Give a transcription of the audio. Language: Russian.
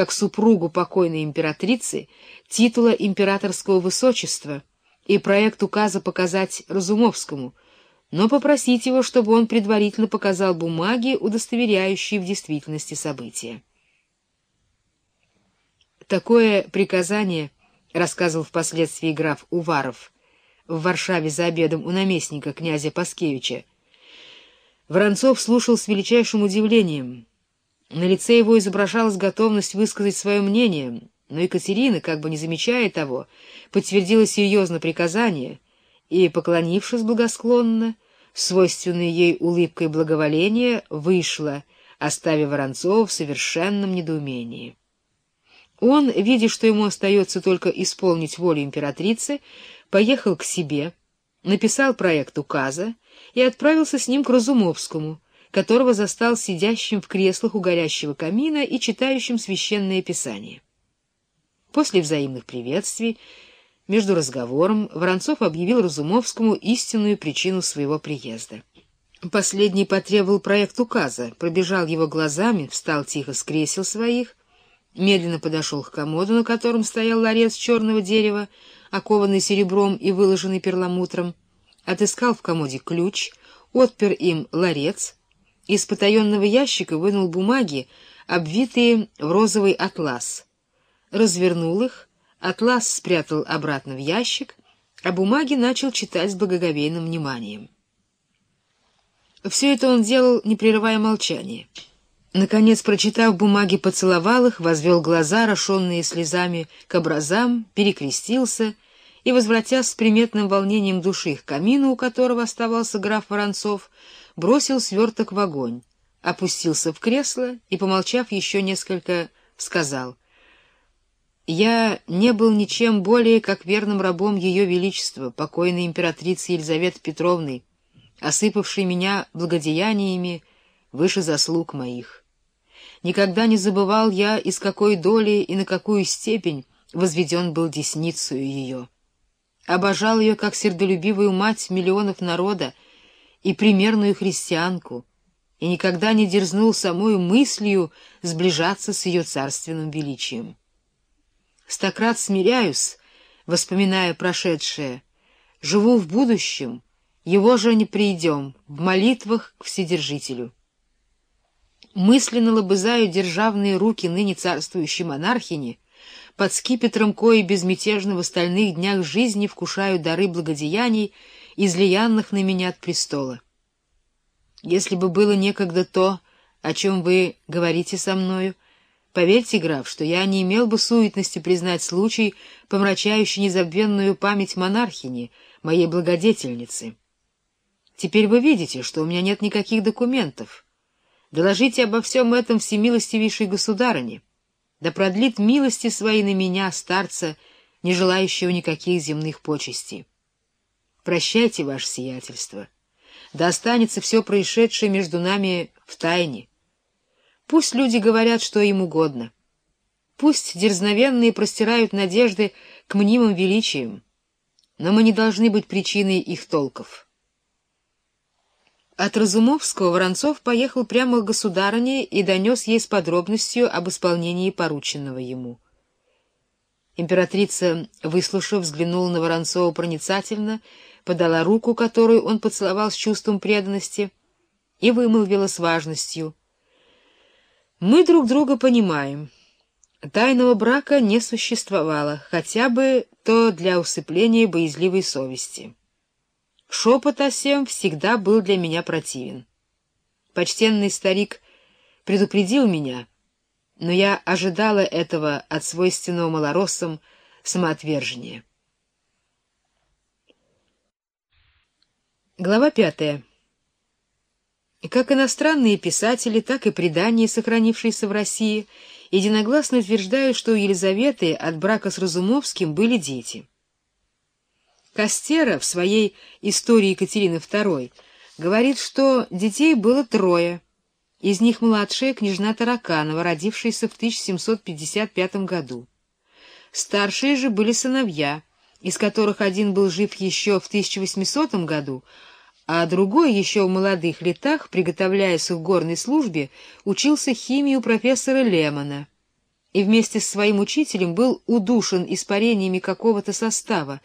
как супругу покойной императрицы, титула императорского высочества и проект указа показать Разумовскому, но попросить его, чтобы он предварительно показал бумаги, удостоверяющие в действительности события. Такое приказание, рассказывал впоследствии граф Уваров, в Варшаве за обедом у наместника князя Паскевича, Воронцов слушал с величайшим удивлением. На лице его изображалась готовность высказать свое мнение, но Екатерина, как бы не замечая того, подтвердила серьезно приказание и, поклонившись благосклонно, свойственной ей улыбкой благоволения, вышла, оставив Воронцова в совершенном недоумении. Он, видя, что ему остается только исполнить волю императрицы, поехал к себе, написал проект указа и отправился с ним к Разумовскому, которого застал сидящим в креслах у горящего камина и читающим священное писание. После взаимных приветствий, между разговором, Воронцов объявил Разумовскому истинную причину своего приезда. Последний потребовал проект указа, пробежал его глазами, встал тихо с кресел своих, медленно подошел к комоду, на котором стоял ларец черного дерева, окованный серебром и выложенный перламутром, отыскал в комоде ключ, отпер им ларец, из потаенного ящика вынул бумаги, обвитые в розовый атлас, развернул их, атлас спрятал обратно в ящик, а бумаги начал читать с благоговейным вниманием. Все это он делал, не прерывая молчания. Наконец, прочитав бумаги, поцеловал их, возвел глаза, рошенные слезами, к образам, перекрестился и, возвратясь с приметным волнением души к камину, у которого оставался граф Воронцов, бросил сверток в огонь, опустился в кресло и, помолчав еще несколько, сказал, «Я не был ничем более, как верным рабом Ее Величества, покойной императрицы Елизаветы Петровны, осыпавшей меня благодеяниями выше заслуг моих». Никогда не забывал я, из какой доли и на какую степень возведен был десницею ее. Обожал ее как сердолюбивую мать миллионов народа и примерную христианку, и никогда не дерзнул самую мыслью сближаться с ее царственным величием. Стократ смиряюсь, воспоминая прошедшее, живу в будущем, его же не придем, в молитвах к Вседержителю мысленно лобызаю державные руки ныне царствующей монархини, под скипетром кои безмятежно в остальных днях жизни вкушаю дары благодеяний, излиянных на меня от престола. Если бы было некогда то, о чем вы говорите со мною, поверьте, граф, что я не имел бы суетности признать случай, помрачающий незабвенную память монархини, моей благодетельницы. Теперь вы видите, что у меня нет никаких документов — Доложите обо всем этом всемилостивейшей государыне, да продлит милости свои на меня, старца, не желающего никаких земных почестей. Прощайте, ваше сиятельство, да останется все происшедшее между нами в тайне. Пусть люди говорят, что им угодно. Пусть дерзновенные простирают надежды к мнимым величиям, но мы не должны быть причиной их толков». От Разумовского Воронцов поехал прямо к государыне и донес ей с подробностью об исполнении порученного ему. Императрица, выслушав, взглянула на Воронцова проницательно, подала руку, которую он поцеловал с чувством преданности, и вымолвила с важностью. «Мы друг друга понимаем. Тайного брака не существовало, хотя бы то для усыпления боязливой совести». Шепот о сем всегда был для меня противен. Почтенный старик предупредил меня, но я ожидала этого от свойственного малороссам самоотвержения. Глава пятая. Как иностранные писатели, так и предания, сохранившиеся в России, единогласно утверждают, что у Елизаветы от брака с Разумовским были дети. Костера в своей «Истории Екатерины II» говорит, что детей было трое, из них младшая княжна Тараканова, родившаяся в 1755 году. Старшие же были сыновья, из которых один был жив еще в 1800 году, а другой еще в молодых летах, приготовляясь к горной службе, учился химии у профессора Лемона. и вместе с своим учителем был удушен испарениями какого-то состава,